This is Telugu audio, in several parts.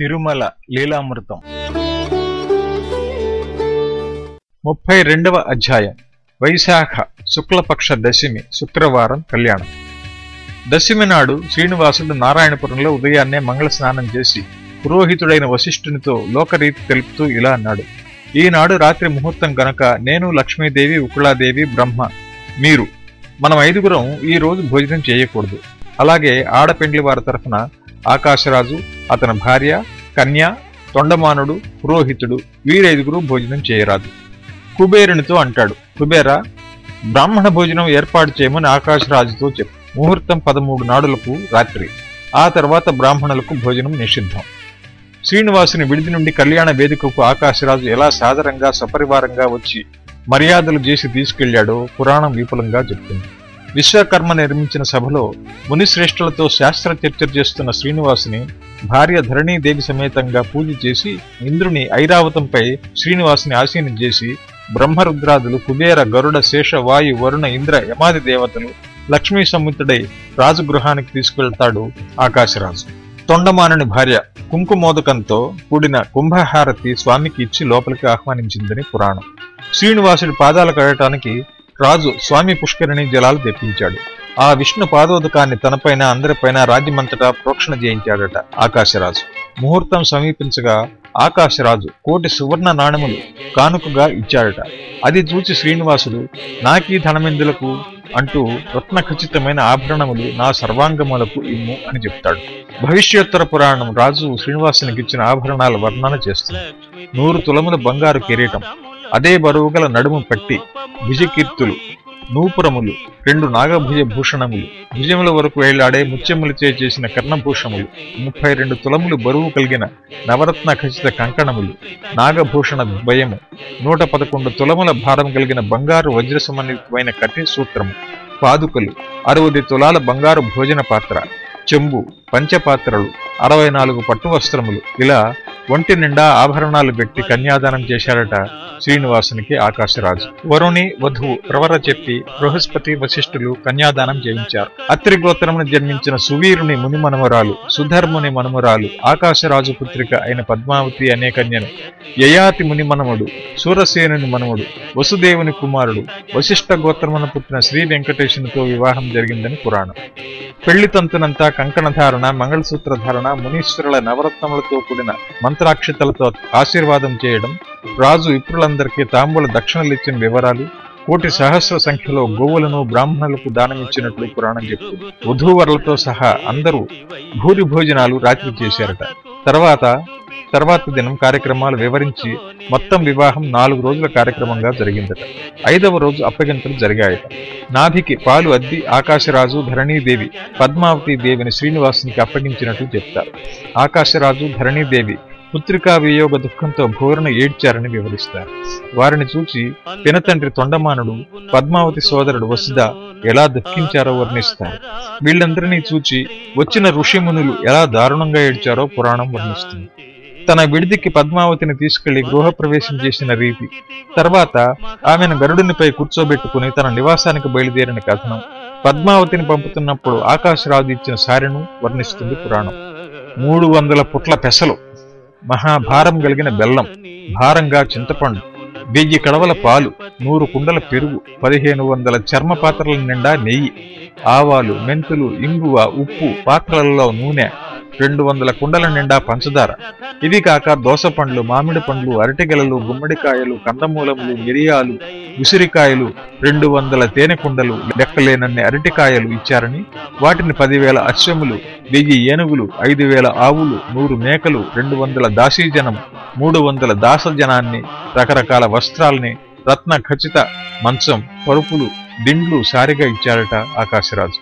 తిరుమల లీలామృతం. ముప్పై రెండవ అధ్యాయం. వైశాఖ శుక్లపక్ష దశమి శుక్రవారం కళ్యాణం. దశమి నాడు శ్రీనివాసుడు నారాయణపురంలో ఉదయాన్నే మంగళ స్నానం చేసి పురోహితుడైన వశిష్ఠునితో లోకరీతి తెలుపుతూ ఇలా అన్నాడు. ఈనాడు రాత్రి ముహూర్తం గనక నేను లక్ష్మీదేవి ఉకుళాదేవి బ్రహ్మ మీరు మనం ఐదుగురం ఈ రోజు భోజనం చేయకూడదు. అలాగే ఆడపెండ్లి వారి తరఫున ఆకాశరాజు అతని భార్య కన్య తొండమానుడు పురోహితుడు వీరైదుగురు భోజనం చేయరాదు. కుబేరునితో అంటాడు కుబేరా బ్రాహ్మణ భోజనం ఏర్పాటు చేయమని ఆకాశరాజుతో చెప్పు. ముహూర్తం పదమూడు నాడులకు రాత్రి. ఆ తర్వాత బ్రాహ్మణులకు భోజనం నిషిద్ధం. శ్రీనివాసుని విడిది నుండి కళ్యాణ వేదికకు ఆకాశరాజు ఎలా సాదరంగా సపరివారంగా వచ్చి మర్యాదలు చేసి తీసుకెళ్ళాడో పురాణం విపులంగా చెప్తుంది. విశ్వకర్మ నిర్మించిన సభలో మునిశ్రేష్ఠులతో శాస్త్ర చర్చ చేస్తున్న శ్రీనివాసుని భార్య ధరణీదేవి సమేతంగా పూజ చేసి ఇంద్రుని ఐరావతంపై శ్రీనివాసుని ఆసీనం చేసి బ్రహ్మరుద్రాదులు కుబేర గరుడ శేష వాయు వరుణ ఇంద్ర యమాది దేవతలు లక్ష్మీ సముద్రుడై రాజగృహానికి తీసుకెళ్తాడు ఆకాశరాజు. తొండమానుని భార్య కుంకుమోదకంతో కూడిన కుంభహారతి స్వామికి ఇచ్చి లోపలికి ఆహ్వానించిందని పురాణం. శ్రీనివాసుడి పాదాలు కడటానికి రాజు స్వామి పుష్కరిణి జలాలు తెప్పించాడు. ఆ విష్ణు పాదోదకాన్ని తనపైన అందరిపైన రాజ్యమంతటా ప్రోక్షణ చేయించాడట ఆకాశరాజు. ముహూర్తం సమీపించగా ఆకాశరాజు కోటి సువర్ణ నాణములు కానుకగా ఇచ్చాడట. అది చూచి శ్రీనివాసుడు నాకీ ధనమిందులకు అంటూ రత్న ఖచ్చితమైన ఆభరణములు నా సర్వాంగములకు ఇమ్ము అని చెప్తాడు. భవిష్యోత్తర పురాణం రాజు శ్రీనివాసునికి ఇచ్చిన ఆభరణాల వర్ణన చేస్తుంది. నూరు తులముల బంగారు కిరీటం అదే బరువు గల నడుము పట్టి భుజకీర్తులు నూపురములు రెండు నాగభుజ భూషణములు భుజముల వరకు వేలాడే ముత్యములచే చేసిన కర్ణభూషములు ముప్పై రెండు తులములు బరువు కలిగిన నవరత్న ఖచ్చిత కంకణములు నాగభూషణ ద్వయము నూట పదకొండు తులముల భారం కలిగిన బంగారు వజ్ర సమన్వితమైన కఠి సూత్రము పాదుకలు అరవది తులాల బంగారు భోజన పాత్ర చెంబు పంచపాత్రలు అరవై నాలుగు పట్టు వస్త్రములు. ఇలా ఒంటి నిండా ఆభరణాలు పెట్టి కన్యాదానం చేశారట శ్రీనివాసునికి ఆకాశరాజు. వరుణి వధువు ప్రవర చెప్పి బృహస్పతి వశిష్ఠులు కన్యాదానం చేయించారు. అత్రి గోత్రమును జన్మించిన సువీరుని ముని మనమరాలు సుధర్ముని మనమరాలు ఆకాశరాజు పుత్రిక అయిన పద్మావతి అనే కన్యను యయాతి ముని మనముడు సూరసేనుని మనముడు వసుదేవుని కుమారుడు వశిష్ఠ గోత్రమున పుట్టిన శ్రీ వెంకటేశునితో వివాహం జరిగిందని పురాణం. పెళ్ళి తంతునంతా కంకణధారణ మంగళసూత్రధారణ ధారణ మునీశ్వరుల నవరత్నములతో కూడిన మంత్రాక్షతలతో ఆశీర్వాదం చేయడం రాజు ఇప్పులందరికీ తాంబూల దక్షిణలిచ్చిన వివరాలు కోటి సహస్ర సంఖ్యలో గోవులను బ్రాహ్మణులకు దానమిచ్చినట్లు పురాణం చెప్తుంది వధూవరులతో సహా అందరూ భూరి భోజనాలు రాత్రి చేశారట. తర్వాత తర్వాత దినం కార్యక్రమాలు వివరించి మొత్తం వివాహం నాలుగు రోజుల కార్యక్రమంగా జరిగిందట. ఐదవ రోజు అప్పగింతలు జరిగాయట. నాభికి పాలు అద్ది ఆకాశరాజు ధరణీదేవి పద్మావతి దేవిని శ్రీనివాసునికి అప్పగించినట్లు చెప్తారు. ఆకాశరాజు ధరణీదేవి పుత్రికా వియోగ దుఃఖంతో భోరణ ఏడ్చారని వివరిస్తారు. వారిని చూచి పినతండ్రి తొండమానుడు పద్మావతి సోదరుడు వసుద ఎలా దుఃఖించారో వర్ణిస్తారు. వీళ్ళందరినీ చూచి వచ్చిన ఋషిమునులు ఎలా దారుణంగా ఏడ్చారో పురాణం వర్ణిస్తుంది. తన విడిదికి పద్మావతిని తీసుకెళ్ళి గృహప్రవేశం చేసిన రీతి. తర్వాత ఆమెను గరుడునిపై కూర్చోబెట్టుకుని తన నివాసానికి బయలుదేరిన కథనం. పద్మావతిని పంపుతున్నప్పుడు ఆకాశరాజు ఇచ్చిన సారెను వర్ణిస్తుంది పురాణం. మూడు వందల పుట్ల పెసలు. మహాభారం కలిగిన బెల్లం భారంగా చింతపండు వెయ్యి కడవల పాలు నూరు కుండల పెరుగు పదిహేను వందల చర్మ పాత్రల నిండా నెయ్యి ఆవాలు మెంతులు ఇంగువ ఉప్పు పాత్రలలో నూనె రెండు వందల కుండల నిండా పంచదార. ఇవి కాక దోస పండ్లు మామిడి పండ్లు అరటిగెలలు గుమ్మడికాయలు కందమూలములు మిరియాలు ఉసిరికాయలు రెండు వందల తేనె కుండలు లెక్కలేనన్ని అరటికాయలు ఇచ్చారని వాటిని పదివేల అశ్వములు వెయ్యి ఏనుగులు ఐదు వేల ఆవులు నూరు మేకలు రెండు వందల దాసీజనం మూడు వందల దాసజనాన్ని రకరకాల వస్త్రాల్ని రత్న ఖచ్చిత మంచం పరుపులు దిండ్లు సారిగా ఇచ్చారట ఆకాశరాజు.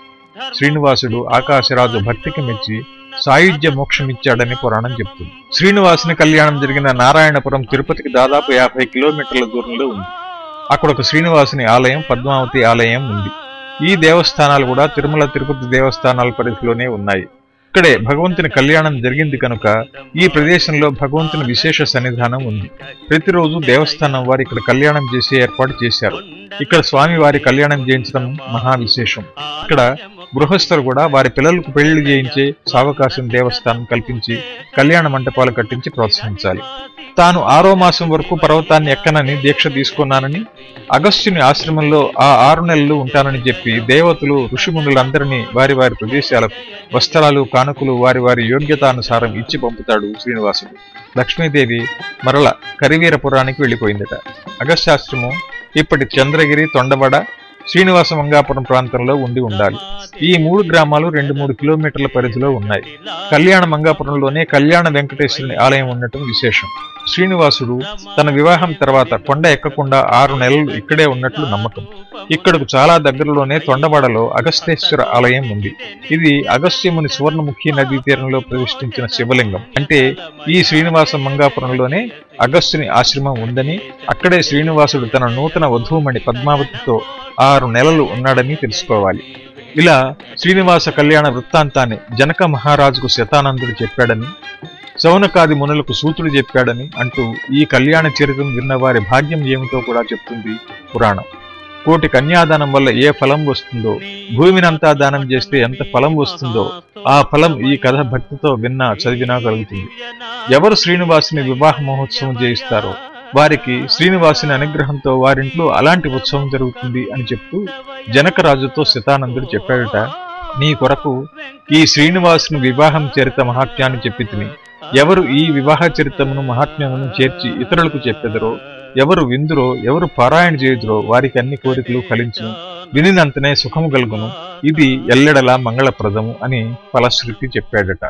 శ్రీనివాసుడు ఆకాశరాజు భక్తికి మెచ్చి సాయుధ్య మోక్షమిచ్చాడని పురాణం చెప్తుంది. శ్రీనివాసుని కళ్యాణం జరిగిన నారాయణపురం తిరుపతికి దాదాపు యాభై కిలోమీటర్ల దూరంలో ఉంది. అక్కడ ఒక శ్రీనివాసుని ఆలయం పద్మావతి ఆలయం ఉంది. ఈ దేవస్థానాలు కూడా తిరుమల తిరుపతి దేవస్థానాల పరిధిలోనే ఉన్నాయి. ఇక్కడే భగవంతుని కళ్యాణం జరిగింది కనుక ఈ ప్రదేశంలో భగవంతుని విశేష సన్నిధానం ఉంది. ప్రతిరోజు దేవస్థానం వారు ఇక్కడ కళ్యాణం చేసే ఏర్పాటు చేశారు. ఇక్కడ స్వామి వారి కళ్యాణం చేయించడం మహా విశేషం. ఇక్కడ గృహస్థులు కూడా వారి పిల్లలకు పెళ్ళి చేయించే సావకాశం దేవస్థానం కల్పించి కళ్యాణ మంటపాలు కట్టించి ప్రోత్సహించాలి. తాను ఆరో మాసం వరకు పర్వతాన్ని ఎక్కనని దీక్ష తీసుకున్నానని అగస్త్యుని ఆశ్రమంలో ఆ ఆరు నెలలు ఉంటానని చెప్పి దేవతలు ఋషిమునులందరినీ వారి వారి ప్రదేశాలకు వస్త్రాలు కానుకలు వారి వారి యోగ్యతానుసారం ఇచ్చి పంపుతాడు శ్రీనివాసుడు. లక్ష్మీదేవి మరల కరివీరపురానికి వెళ్ళిపోయిందట. అగస్త్యాశ్రమం ఇప్పటి చంద్రగిరి తొండబడ శ్రీనివాస మంగాపురం ప్రాంతంలో ఉండి ఉండాలి. ఈ మూడు గ్రామాలు రెండు మూడు కిలోమీటర్ల పరిధిలో ఉన్నాయి. కళ్యాణ మంగాపురంలోనే కళ్యాణ వెంకటేశ్వరుని ఆలయం ఉండటం విశేషం. శ్రీనివాసుడు తన వివాహం తర్వాత కొండ ఎక్కకుండా ఆరు నెలలు ఇక్కడే ఉన్నట్లు నమ్మకం. ఇక్కడకు చాలా దగ్గరలోనే తొండవాడలో అగస్తేశ్వర ఆలయం ఉంది. ఇది అగస్త్యముని సువర్ణముఖి నదీ తీరంలో ప్రతిష్ఠించిన శివలింగం. అంటే ఈ శ్రీనివాస మంగాపురంలోనే అగస్త్యుని ఆశ్రమం ఉందని అక్కడే శ్రీనివాసుడు తన నూతన వధూమణి పద్మావతితో ఆరు నెలలు ఉన్నాడని తెలుసుకోవాలి. ఇలా శ్రీనివాస కళ్యాణ వృత్తాంతాన్ని జనక మహారాజుకు శతానందుడు చెప్పాడని శౌనకాది మునులకు సూతుడు చెప్పాడని అంటూ ఈ కళ్యాణ చరిత్రను విన్నవారి భాగ్యం ఏమిటో కూడా చెప్తుంది పురాణం. కోటి కన్యాదానం వల్ల ఏ ఫలం వస్తుందో భూమినంతా దానం చేస్తే ఎంత ఫలం వస్తుందో ఆ ఫలం ఈ కథ భక్తితో విన్నా చదివినా కలుగుతుంది. ఎవరు శ్రీనివాసుని వివాహ మహోత్సవం చేయిస్తారో వారికి శ్రీనివాసుని అనుగ్రహంతో వారింట్లో అలాంటి ఉత్సవం జరుగుతుంది అని చెప్తూ జనకరాజుతో శతానందుడు చెప్పాడట నీ కొరకు ఈ శ్రీనివాసుని వివాహం చరిత మహాత్మ్యాన్ని చెప్పి ఎవరు ఈ వివాహ చరిత్రమును మహాత్మ్యమును చేర్చి ఇతరులకు చెప్పెదరో ఎవరు విందురో ఎవరు పారాయణ చేయుదురో వారికి అన్ని కోరికలు ఫలించు వినినంతనే సుఖము కలుగును. ఇది ఎల్లెడలా మంగళప్రదము అని ఫలశ్రుతి చెప్పాడట.